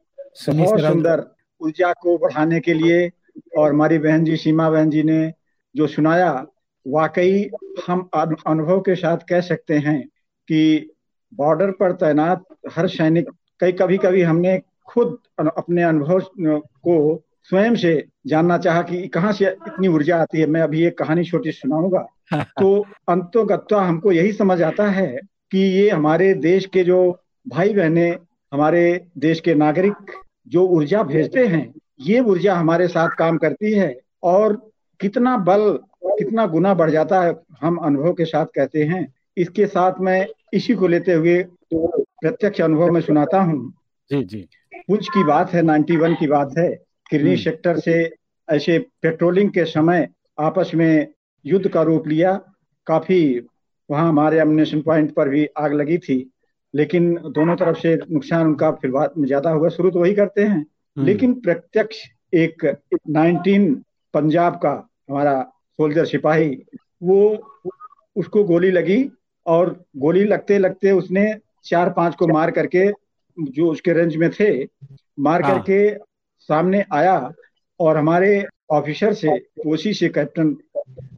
बहुत सुंदर ऊर्जा को बढ़ाने के लिए और हमारी बहन जी सीमा बहन जी ने जो सुनाया वाकई हम अनुभव के साथ कह सकते हैं कि बॉर्डर पर तैनात हर सैनिक कई कभी कभी हमने खुद अपने अनुभव को स्वयं से जानना चाहा कि कहाँ से इतनी ऊर्जा आती है। मैं अभी एक कहानी छोटी सुनाऊँगा। तो अंतोगत्वा हमको यही समझ आता है कि ये हमारे देश के जो भाई बहने हमारे देश के नागरिक जो ऊर्जा भेजते हैं ये ऊर्जा हमारे साथ काम करती है और कितना बल कितना गुना बढ़ जाता है हम अनुभव के साथ कहते हैं। इसके साथ मैं इसी को लेते हुए तो प्रत्यक्ष अनुभव में सुनाता हूँ। जी जी। पुंछ की बात है 91 की बात है। किरनी हम्म। सेक्टर से ऐसे पेट्रोलिंग के समय आपस में युद्ध का रूप लिया। काफ़ी वहाँ हमारे एमिनेशन पॉइंट पर भी आग लगी थी। लेकिन दोनों तरफ़ से नुकसान उनका फिर बाद में ज़्यादा हुआ शुरू तो वही करते हैं हम्म। लेकिन प्रत्यक्ष एक 19 पंजाब का हमारा सोल्जर सिपाही वो उसको गोली लगी और गोली लगते लगते उसने चार पाँच को मार करके जो उसके रेंज में थे मार हाँ। करके सामने आया और हमारे ऑफिसर से कोशी से कैप्टन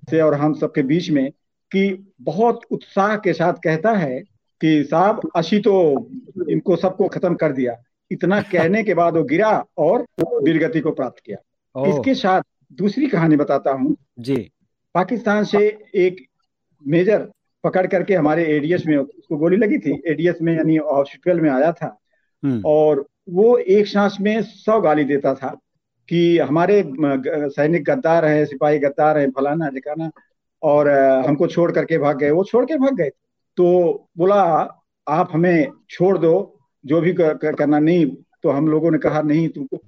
से और हम सबके बीच में कि बहुत उत्साह के साथ कहता है कि साहब अशी तो इनको सबको खत्म कर दिया। इतना कहने के बाद वो गिरा और वीरगति को प्राप्त किया। इसके साथ दूसरी कहानी बताता हूँ। जी। पाकिस्तान से एक मेजर पकड़ करके हमारे एडीएस में उसको गोली लगी थी। एडीएस में यानी हॉस्पिटल में आया था। हम्म। और वो एक सांस में सौ गाली देता था कि हमारे सैनिक गद्दार है सिपाही गद्दार है फलाना ठिकाना और हमको छोड़ करके भाग गए। वो छोड़ के भाग गए तो बोला आप हमें छोड़ दो जो भी कर, कर, करना नहीं तो हम लोगों ने कहा नहीं तुमको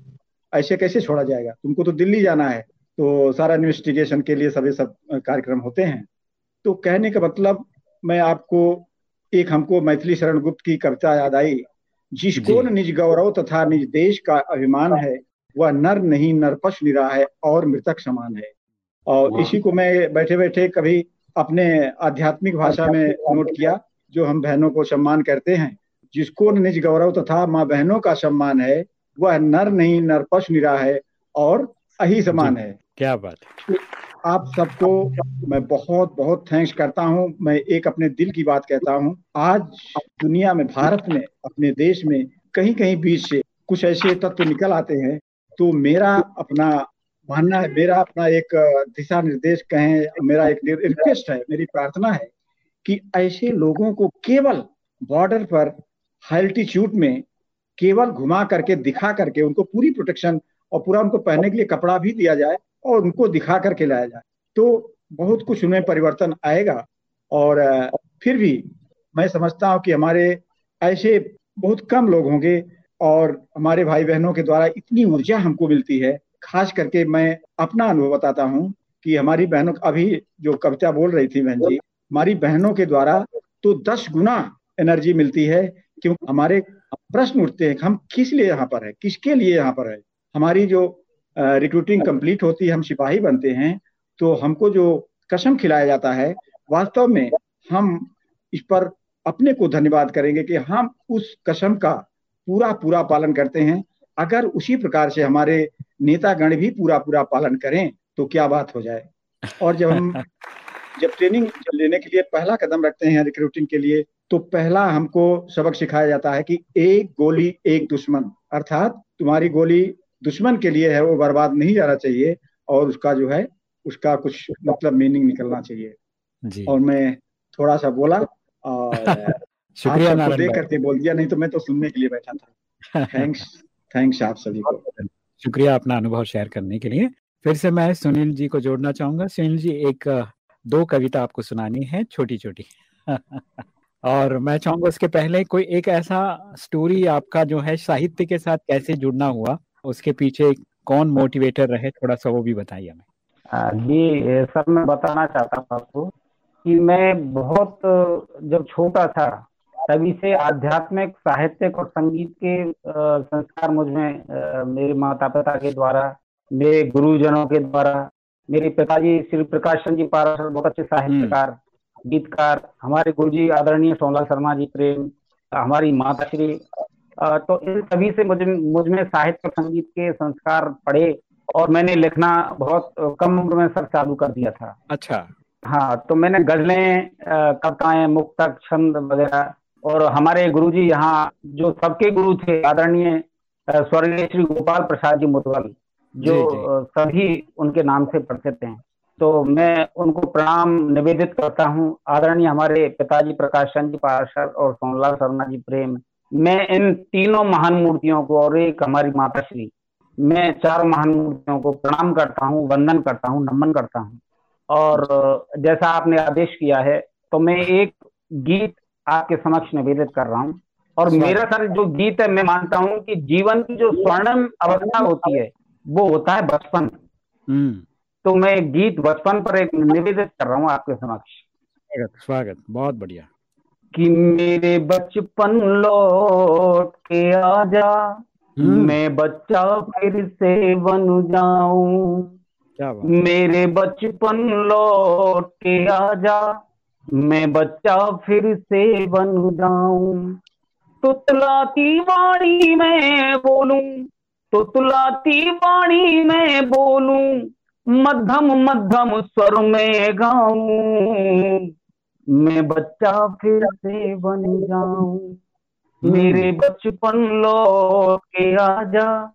ऐसे कैसे छोड़ा जाएगा? तुमको तो दिल्ली जाना है तो सारा इन्वेस्टिगेशन के लिए सभी सब कार्यक्रम होते हैं। तो कहने का मतलब मैं आपको एक हमको मैथिली शरण गुप्त की कविता याद आई जिसको निज गौरव तथा निज देश का अभिमान है वह नर नहीं नरपश निरा है और मृतक समान है। और इसी को मैं बैठे बैठे कभी अपने आध्यात्मिक भाषा में नोट किया जो हम बहनों को सम्मान करते हैं। जिसको निज गौरव तथा माँ बहनों का सम्मान है वह नर नहीं नरपश निरा है और अही समान है। क्या बात आप सबको मैं बहुत बहुत थैंक्स करता हूँ। मैं एक अपने दिल की बात कहता हूँ। आज दुनिया में भारत में अपने देश में कहीं कहीं बीच से कुछ ऐसे तत्व निकल आते हैं तो मेरा अपना मानना है, मेरा अपना एक दिशा निर्देश कहें, मेरा एक रिक्वेस्ट है, मेरी प्रार्थना है कि ऐसे लोगों को केवल बॉर्डर पर हाइल्टीट्यूड में केवल घुमा करके, दिखा करके उनको पूरी प्रोटेक्शन और पूरा उनको पहनने के लिए कपड़ा भी दिया जाए और उनको दिखा करके लाया जाए। तो बहुत कुछ उनमें परिवर्तन आएगा और फिर भी मैं समझता हूँ कि हमारे ऐसे बहुत कम लोग होंगे और हमारे भाई बहनों के द्वारा इतनी ऊर्जा हमको मिलती है खास करके मैं अपना अनुभव बताता हूँ कि हमारी बहनों, अभी जो कविता बोल रही थी बहन जी, हमारी बहनों के द्वारा तो दस गुना एनर्जी मिलती है क्योंकि हमारे प्रश्न उठते हैं हम किस लिए यहाँ पर है, किसके लिए यहाँ पर है? हमारी जो रिक्रूटिंग कंप्लीट होती है, हम सिपाही बनते हैं तो हमको जो कसम खिलाया जाता है, वास्तव में हम इस पर अपने को धन्यवाद करेंगे कि हम उस कसम का पूरा पूरा पालन करते हैं। अगर उसी प्रकार से हमारे नेतागण भी पूरा पूरा पालन करें तो क्या बात हो जाए। और जब हम जब ट्रेनिंग लेने के लिए पहला कदम रखते हैं रिक्रूटिंग के लिए तो पहला हमको सबक सिखाया जाता है कि एक गोली एक दुश्मन। अर्थात तुम्हारी गोली दुश्मन के लिए है वो बर्बाद नहीं जाना चाहिए और उसका जो है उसका कुछ मतलब मीनिंग निकलना चाहिए। जी। और मैं थोड़ा सा बोला और शुक्रिया देख करके बोल दिया नहीं तो मैं तो सुनने के लिए बैठा था। थैंक्स थैंक्स आप सभी को। शुक्रिया अपना अनुभव शेयर करने के लिए। फिर से मैं सुनील जी को जोड़ना चाहूँगा। सुनील जी, एक दो कविता आपको सुनानी है छोटी छोटी और मैं चाहूँगा उसके पहले कोई एक ऐसा स्टोरी आपका जो है साहित्य के साथ कैसे जुड़ना हुआ, उसके पीछे कौन मोटिवेटर रहे, थोड़ा सा वो भी बताइए हमें। जी सर मैं बताना चाहता हूँ आपको कि मैं बहुत, जब छोटा था तभी से आध्यात्मिक साहित्यिक और संगीत के संस्कार मुझमें मेरे माता पिता के द्वारा मेरे गुरुजनों के द्वारा मेरे पिताजी श्री प्रकाश चंद जी पाराशर बहुत अच्छे साहित्यकार हम्म। गीतकार हमारे गुरु जी आदरणीय सोमलाल शर्मा जी प्रेम हमारी माता श्री तो इन सभी से मुझे मुझमें साहित्य और संगीत के संस्कार पड़े और मैंने लिखना बहुत कम उम्र में सर चालू कर दिया था अच्छा हाँ तो मैंने गजलें कविताएँ मुक्तक छंद वगैरह और हमारे गुरुजी यहाँ जो सबके गुरु थे आदरणीय स्वर्गीय श्री गोपाल प्रसाद जी मुतवल जो सभी उनके नाम से परिचित हैं। तो मैं उनको प्रणाम निवेदित करता हूँ। आदरणीय हमारे पिताजी प्रकाश चंद जी पार्षद और सोनलाल शर्मा जी प्रेम। मैं इन तीनों महान मूर्तियों को और एक हमारी माता श्री मैं चार महान मूर्तियों को प्रणाम करता हूँ वंदन करता हूँ नमन करता हूँ। और जैसा आपने आदेश किया है तो मैं एक गीत आपके समक्ष निवेदित कर रहा हूँ। और मेरा सर जो गीत है मैं मानता हूँ कि जीवन की जो स्वर्णम अवस्था होती है वो होता है बचपन। हम्म। तो मैं गीत बचपन पर एक निवेदित कर रहा हूँ आपके समक्ष। स्वागत स्वागत बहुत बढ़िया। कि मेरे बचपन लौट के आ जा हम्म। मैं बच्चा फिर से बन जाऊँ। मेरे बचपन लौट के आ जा मैं बच्चा फिर से बन जाऊँ। तुतलाती वाणी में बोलूँ तुतलाती वाणी में बोलूँ मध्यम मध्यम स्वर में गाऊं। मैं बच्चा फिर से बन जाऊँ। मेरे बचपन लौट के आजा।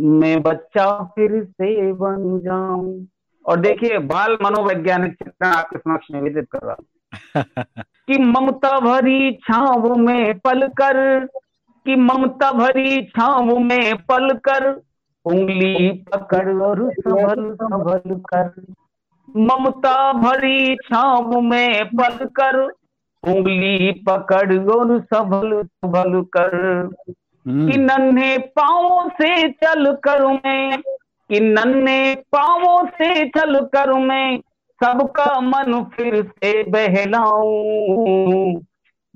मैं बच्चा फिर से बन जाऊँ। और देखिए बाल मनोवैज्ञानिक चित्रण आपके समक्ष निवेदित कर रहा कि ममता भरी छाव में पल कर कि ममता भरी छाव में पल कर उंगली पकड़ और संभल संभल कर ममता भरी छाव में पल कर उंगली पकड़ और संभल संभल कर हम्म। कि नन्हे पाओ से चल कर मैं कि नन्हे पाओ से चल कर मैं सबका मन फिर से बहलाऊं।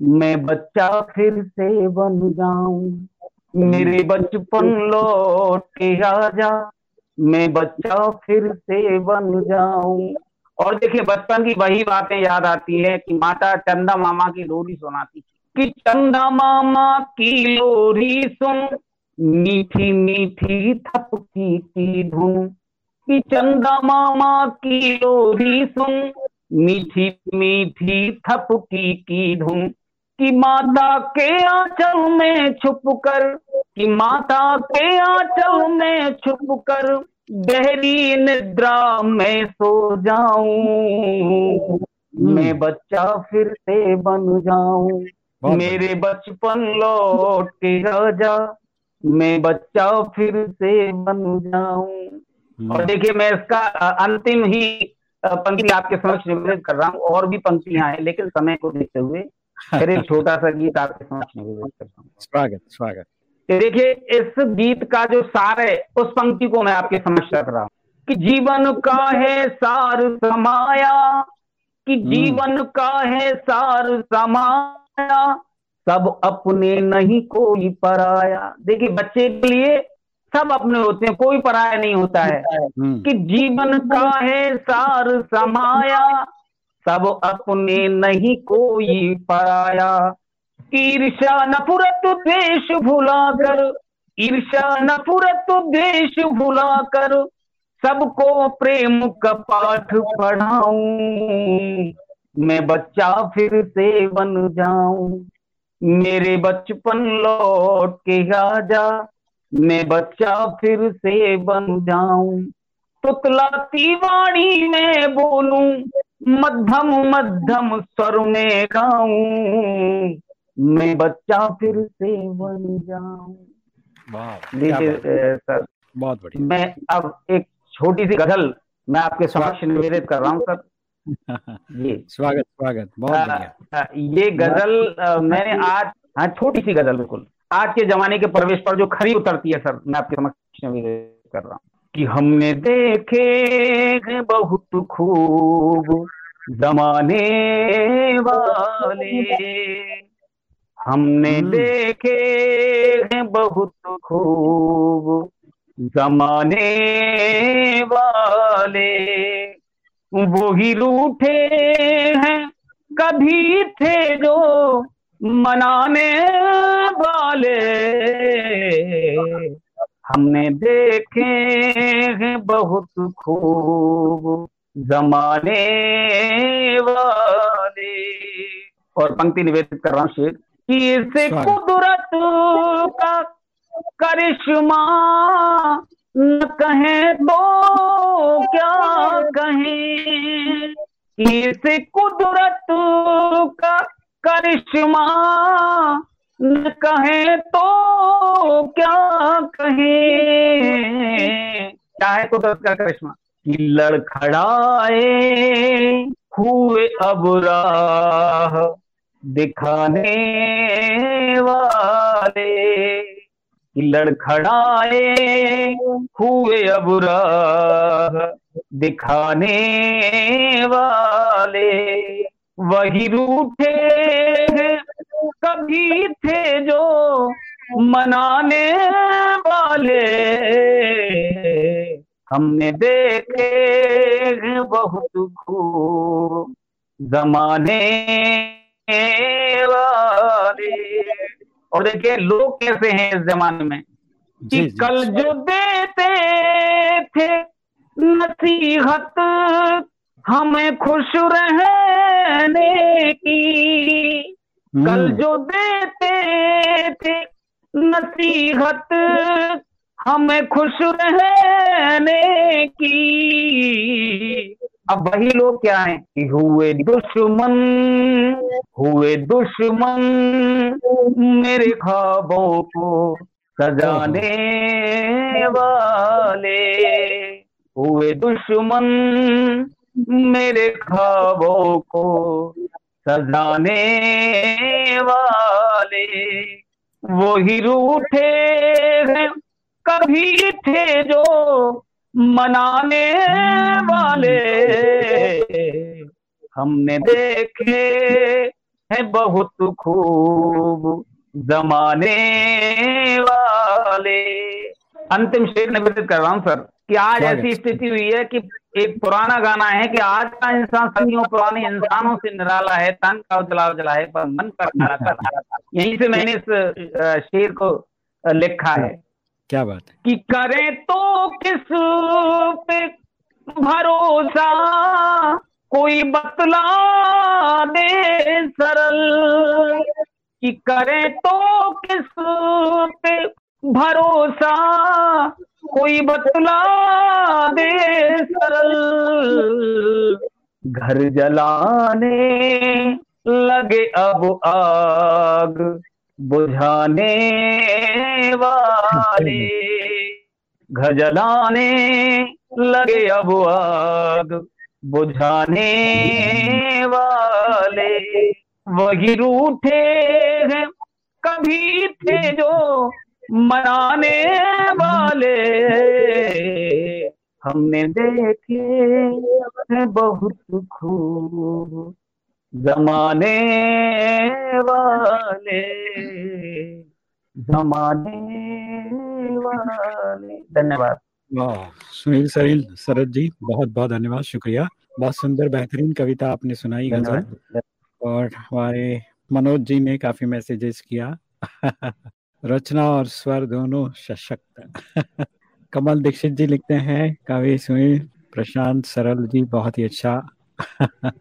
मैं बच्चा फिर से बन जाऊँ। मेरे बचपन लौट आजा मैं बच्चा फिर से बन जाऊँ। और देखिए, बचपन की वही बातें याद आती है कि माता चंदा मामा की लोरी सुनाती कि चंदा मामा की लोरी सुन। मीठी मीठी थपकी की धुन। कि चंदा मामा की लोरी सुन। मीठी मीठी थपकी की धुन। कि माता के आंचल में छुप कर। कि माता के आंचल में छुप कर। गहरी निद्रा में सो जाऊँ। मैं बच्चा फिर से बन जाऊँ। मेरे बचपन लौट के राजा। मैं बच्चा फिर से बन जाऊँ। और हम्म। देखिए मैं इसका अंतिम ही पंक्ति आपके समक्ष निवेदित कर रहा हूँ। और भी पंक्तियाँ हैं लेकिन समय को देखते हुए फिर एक छोटा सा गीत आपके समक्ष निवेदित करता हूँ। स्वागत स्वागत। देखिए इस गीत का जो सार है उस पंक्ति को मैं आपके समक्ष रख रहा हूँ। कि जीवन का है सार समाया कि हम्म। जीवन का है सार समाया सब अपने नहीं कोई पराया। देखिए बच्चे के लिए सब अपने होते हैं कोई पराया नहीं होता है। हम्म। कि जीवन का है सार समाया सब अपने नहीं कोई पराया। ईर्षा नफरत द्वेष भुलाकर ईर्षा नफरत द्वेष भुलाकर सबको प्रेम का पाठ पढ़ाऊं। मैं बच्चा फिर से बन जाऊँ मेरे बचपन लौट के राजा मैं बच्चा फिर से बन जाऊँ। तुतलाती वाणी में बोलूँ मध्यम मध्यम स्वर में गाऊं। मैं बच्चा फिर से बन जाऊँ। सर। बहुत बढ़िया। मैं अब एक छोटी सी गज़ल मैं आपके समक्ष निवेदित कर रहा हूँ सर। जी। स्वागत स्वागत बहुत बढ़िया। ये गज़ल मैंने आज हाँ छोटी सी गज़ल बिल्कुल। आज के जमाने के प्रवेश पर जो खरी उतरती है सर मैं आपके समक्ष कर रहा हूँ कि हमने देखे बहुत खूब जमाने वाले हमने हम्म। देखे हैं बहुत खूब जमाने वाले वो ही रूठे हैं कभी थे जो मनाने वाले। हमने देखे हैं बहुत खूब जमाने वाले। और पंक्ति निवेदित कर रहा हूँ शेर। कि इसे कुदरत का करिश्मा न कहें तो क्या कहें। इस कुदरत का करिश्मा। न कहें तो क्या कहें? क्या है कुदरत का करिश्मा? कि लड़खड़ाए हुए अब राह दिखाने वाले। लड़खड़ाए हुए अब राह दिखाने वाले। वही रूठे कभी थे जो मनाने वाले। हमने देखे बहुत खूब जमाने वाले। और देखिए लोग कैसे हैं इस जमाने में कि कल जो देते थे नसीहत हमें खुश रहने की कल हम्म। जो देते थे नसीहत हमें खुश रहने की अब वही लोग क्या हैं कि हुए दुश्मन हुए दुश्मन मेरे ख्वाबों को सजाने वाले हुए दुश्मन मेरे खाबों को सजाने वाले। वो ही रूठे हैं कभी थे जो मनाने वाले। हमने देखे हैं बहुत खूब जमाने वाले। अंतिम शेर निवेदित कर रहा हूँ सर कि आज ऐसी स्थिति हुई है कि एक पुराना गाना है कि आज का इंसान सदियों पुराने इंसानों से निराला है तन का उजला उजला है पर मन पर यहीं से मैंने इस शेर को लिखा है। क्या बात है। कि करें तो किस पे भरोसा कोई बतला दे सरल। कि करें तो किस पे भरोसा कोई बतला दे सरल। घर जलाने लगे अब आग, बुझाने वाले। घर जलाने लगे अब आग, बुझाने वाले। वही रूठे हैं कभी थे जो मनाने वाले। हमने देखे बहुत खूब जमाने वाले। जमाने वाले। धन्यवाद। सुनील सरील शरद जी बहुत बहुत धन्यवाद शुक्रिया। बहुत सुंदर बेहतरीन कविता आपने सुनाई गज़ल। और हमारे मनोज जी ने काफ़ी मैसेजेस किया। रचना और स्वर दोनों सशक्त कमल दीक्षित जी लिखते हैं काव्य सुनील प्रशांत सरल जी बहुत ही अच्छा।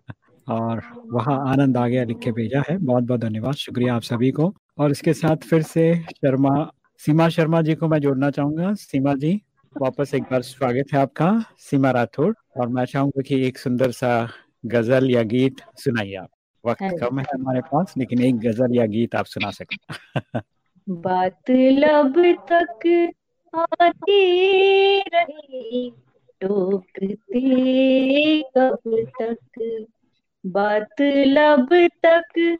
और वहाँ आनंद आ गया लिख के भेजा है। बहुत बहुत धन्यवाद शुक्रिया आप सभी को। और इसके साथ फिर से शर्मा सीमा शर्मा जी को मैं जोड़ना चाहूँगा। सीमा जी वापस एक बार स्वागत है आपका सीमा राठौड़ और मैं चाहूँगा कि एक सुंदर सा गज़ल या गीत सुनाइए आप। वक्त कम है हमारे पास लेकिन एक गज़ल या गीत आप सुना सकें बात लब तक आती रही टोकते कब तक? बात लब तक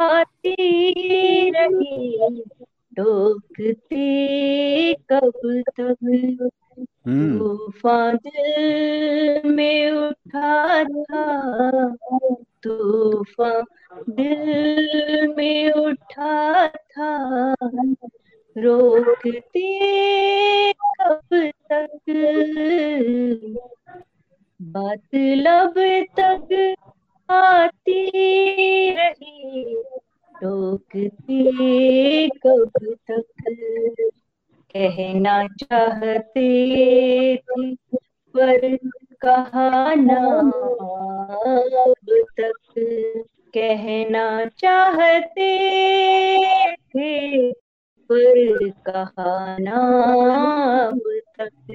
आती रही टोकते कब तक? हम्म। तूफ़ान दिल में उठा था तूफ़ान दिल में उठा था। रोकते कब तक? बात लब तक आती रही टोकती कब तक? कहना चाहते थे, पर कहा ना अब तक? कहना चाहते थे पर कहा ना अब तक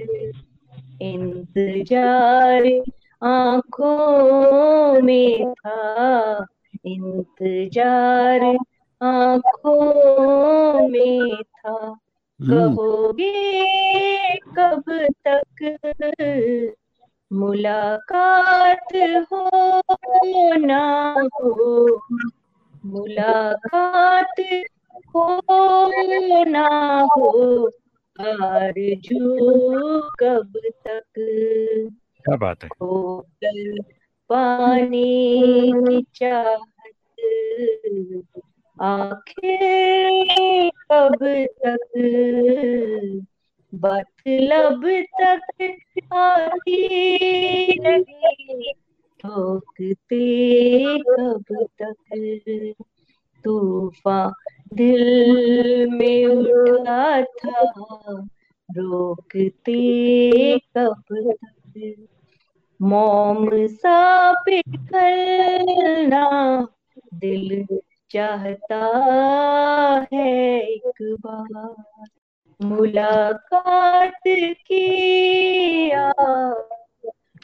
इंतज़ार आँखों में था इंतज़ार। आँखों में था। कहोगे कब तक मुलाकात हो ना हो। मुलाकात हो ना हो आरज़ू कब तक? क्या बात है। खोकर पानी की चाहत आखिर कब तक? लब तक आती रही ठोकते कब तक? तूफ़ान दिल में उठा था, रोकते कब तक? मोम सा पिघलना दिल चाहता है एक बार। मुलाकात किया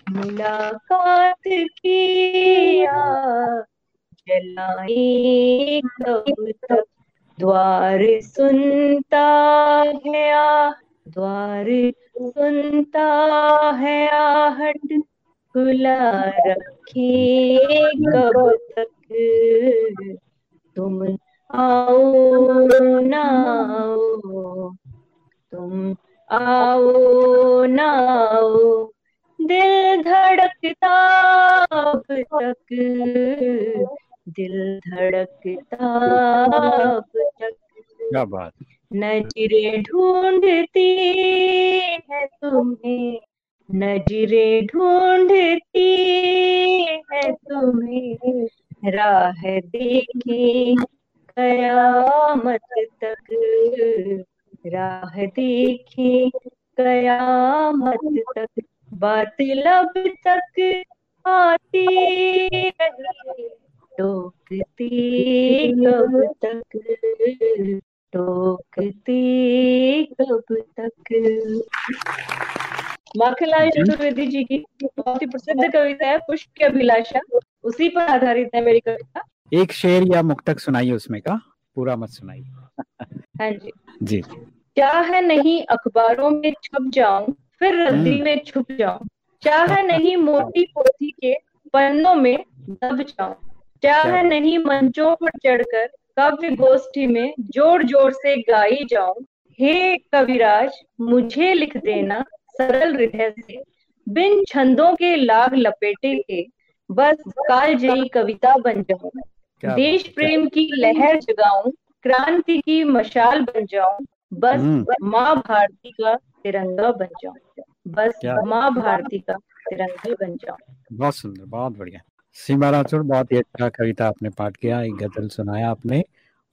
मुलाकात किया, जलाए कब तक? द्वार सुनता है आ द्वार सुनता है आहट, खुला रखे कब तक। तुम आओ ना आओ, तुम आओ ना आओ, दिल धड़कता अब तक। दिल धड़कता क्या बात। नजरे ढूंढती है तुम्हें नजरे ढूंढती है तुम्हें। राह देखी कयामत तक राह देखी कयामत तक। बात लब तक आती रही। टोकती कब तक? टोकती कब तक? माखनलाल चतुर्वेदी जी की बहुत ही प्रसिद्ध कविता है पुष्प की अभिलाषा। उसी पर आधारित है मेरी कविता। एक शेर या मुक्तक सुनाइए उसमें का पूरा मत सुनाइए। हाँ जी। जी। चाह नहीं अखबारों में छप जाऊँ फिर रद्दी हम्म। में छुप जाऊँ। चाह नहीं मोटी पोथी के पन्नों में दब जाऊँ। चाह नहीं मंचों पर चढ़कर काव्य गोष्ठी में ज़ोर ज़ोर से गाई जाऊँ? हे कविराज मुझे लिख देना सरल हृदय से। बिन छंदों के लाग लपेटे के बस काल जयी कविता बन जाऊँ। देश प्रेम की लहर जगाऊं क्रांति की मशाल बन जाऊँ बस हम्म। माँ भारती का तिरंगा बन जाऊँ। बस माँ भारती का तिरंगा बन जाऊँ। बहुत सुंदर बहुत बढ़िया। सीमा राठौर, बहुत ही अच्छा कविता आपने पाठ किया, एक गज़ल सुनाया आपने।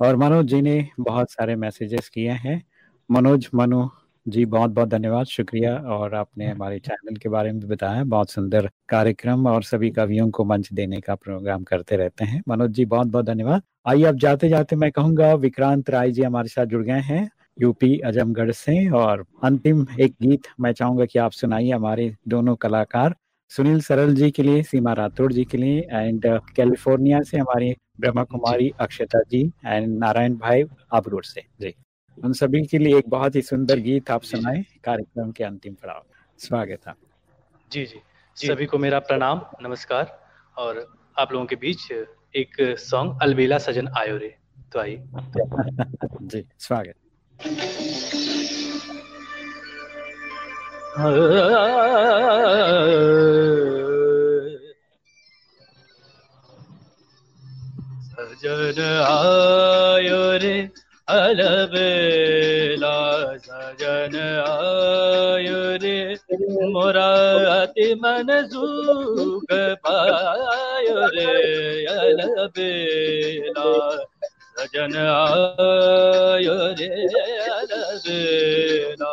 और मनोज जी ने बहुत सारे मैसेजेस किए हैं। मनोज, मनु जी बहुत बहुत धन्यवाद, शुक्रिया। और आपने हमारे चैनल के बारे में भी बताया, बहुत सुंदर कार्यक्रम और सभी कवियों को मंच देने का प्रोग्राम करते रहते हैं। मनोज जी बहुत बहुत धन्यवाद। आइए, अब जाते जाते मैं कहूँगा, विक्रांत राय जी हमारे साथ जुड़ गए हैं, यूपी अजमगढ़ से। और अंतिम एक गीत मैं चाहूँगा कि आप सुनाइए, हमारे दोनों कलाकार। सुनील सरल जी के लिए सीमा राठौड़ जी के लिए एंड कैलिफ़ोर्निया से हमारी ब्रह्मा कुमारी अक्षता जी एंड नारायण भाई आबरूर से। जी। उन सभी के लिए एक बहुत ही सुंदर गीत आप सुनाए कार्यक्रम के अंतिम पड़ाव स्वागत है। जी। जी। सभी को मेरा प्रणाम नमस्कार और आप लोगों के बीच एक सॉन्ग अलबेला सजन आयो रे तो आइए। जी स्वागत। सजन आयो रे अलबेला सजन आयो रे मोरा अति मन सुख पायो रे अलबेला सजन आयो रे अलबेला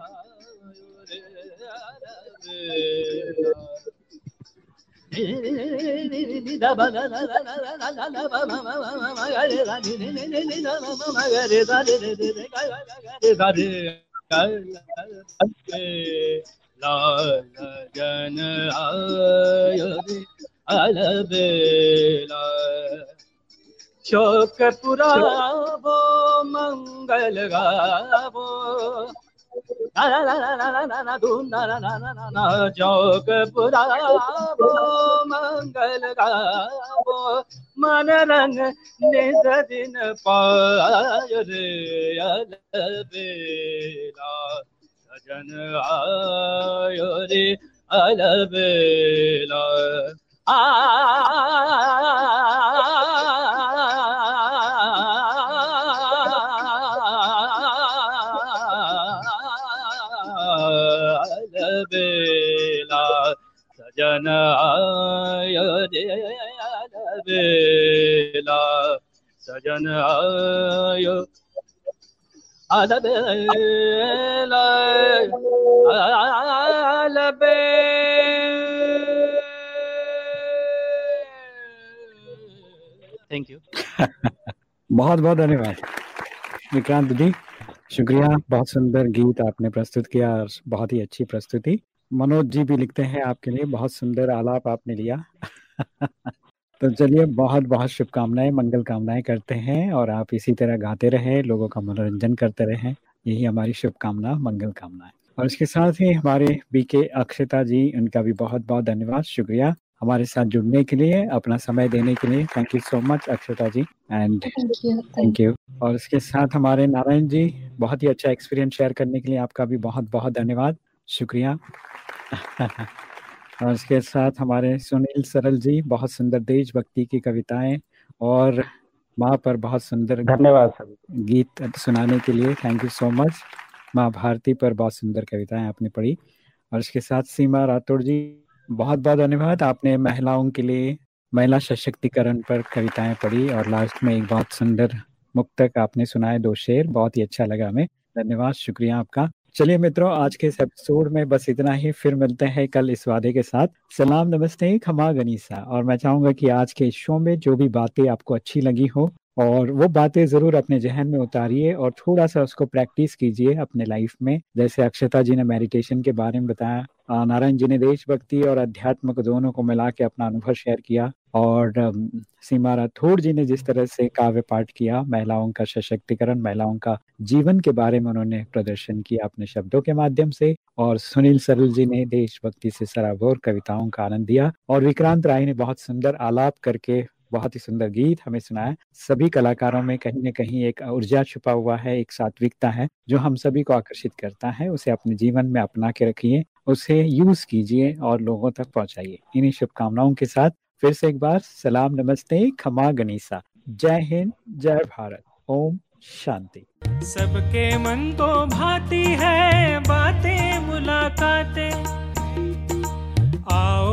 अलबेला शोक पुरावो मंगल गावो जोग पुरावो मंगल गावो मन रंग निज दिन पाय रे अलबेला सजन आयो रे अलबेला आ थैंक यू बहुत बहुत धन्यवाद। विक्रांत जी, शुक्रिया। बहुत सुंदर गीत आपने प्रस्तुत किया और बहुत ही अच्छी प्रस्तुति। मनोज जी भी लिखते हैं आपके लिए। बहुत सुंदर आलाप आपने लिया। तो चलिए बहुत बहुत शुभकामनाएँ मंगल कामनाएँ करते हैं और आप इसी तरह गाते रहे लोगों का मनोरंजन करते रहे। यही हमारी शुभकामना मंगल कामनाएँ। और इसके साथ ही हमारे बीके अक्षता जी उनका भी बहुत बहुत धन्यवाद शुक्रिया हमारे साथ जुड़ने के लिए अपना समय देने के लिए। Thank you so much Akshata ji and thank you और इसके साथ हमारे नारायण जी बहुत ही अच्छा एक्सपीरियंस शेयर करने के लिए आपका भी बहुत बहुत धन्यवाद शुक्रिया। और इसके साथ हमारे सुनील सरल जी बहुत सुंदर देशभक्ति की कविताएँ और माँ पर बहुत सुंदर धन्यवाद गीत सुनाने के लिए। थैंक यू सो मच माँ भारती पर बहुत सुंदर कविताएँ आपने पढ़ी। और इसके साथ सीमा राठौड़ जी बहुत बहुत धन्यवाद। आपने महिलाओं के लिए महिला सशक्तिकरण पर कविताएँ पढ़ी और लास्ट में एक बहुत सुंदर मुक्तक आपने सुनाए दो शेर। बहुत ही अच्छा लगा हमें। धन्यवाद। शुक्रिया आपका। चलिए मित्रों, आज के इस एपिसोड में बस इतना ही। फिर मिलते हैं कल इस वादे के साथ। सलाम, नमस्ते, खमा गनीसा। और मैं चाहूँगा कि आज के शो में जो भी बातें आपको अच्छी लगी हो और वो बातें ज़रूर अपने जहन में उतारिए और थोड़ा सा उसको प्रैक्टिस कीजिए अपने लाइफ में। जैसे अक्षता जी ने मेडिटेशन के बारे में बताया नारायण जी ने देशभक्ति और अध्यात्म दोनों को मिला के अपना अनुभव शेयर किया और सीमा राठौड़ जी ने जिस तरह से काव्य पाठ किया, महिलाओं का सशक्तिकरण, महिलाओं का जीवन के बारे में उन्होंने प्रदर्शन किया अपने शब्दों के माध्यम से और सुनील सरल जी ने देशभक्ति से सराबोर कविताओं का आनंद दिया और विक्रांत राय ने बहुत सुंदर आलाप करके बहुत ही सुंदर गीत हमें सुनाया। सभी कलाकारों में कहीं न कहीं एक ऊर्जा छुपा हुआ है, एक सात्विकता है, जो हम सभी को आकर्षित करता है। उसे अपने जीवन में अपना के रखिए, उसे यूज़ कीजिए और लोगों तक पहुंचाइए। इन्हीं शुभकामनाओं के साथ फिर से एक बार सलाम, नमस्ते, खमा गनीसा। जय हिंद, जय भारत। ओम शांति। सबके मन को भाती है, बातें, मुलाकातें।